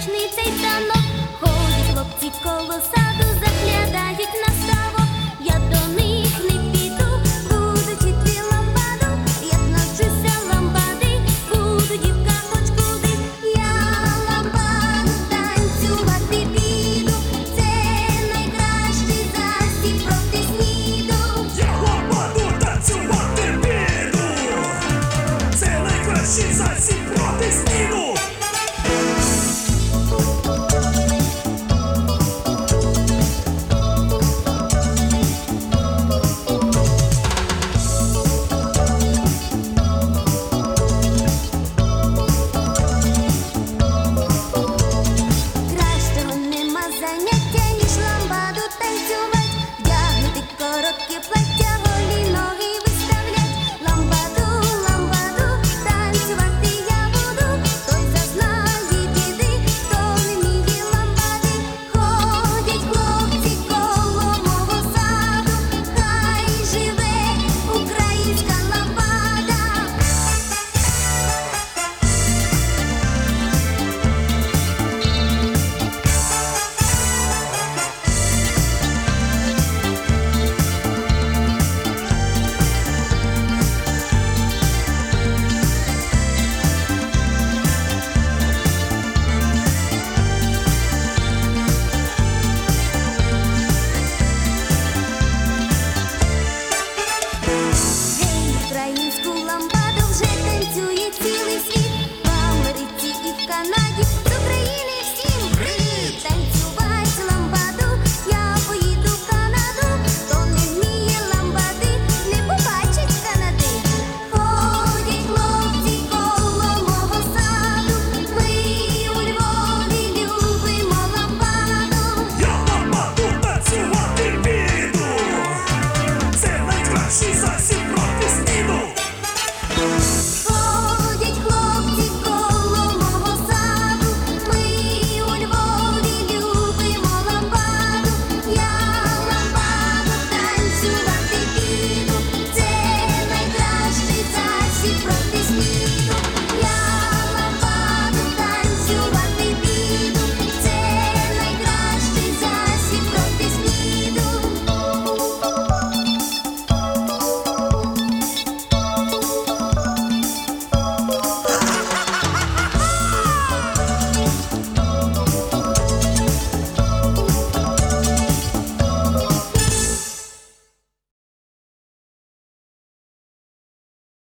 Гучний цей танок, голі хлопці коло саду заглядають на ставок.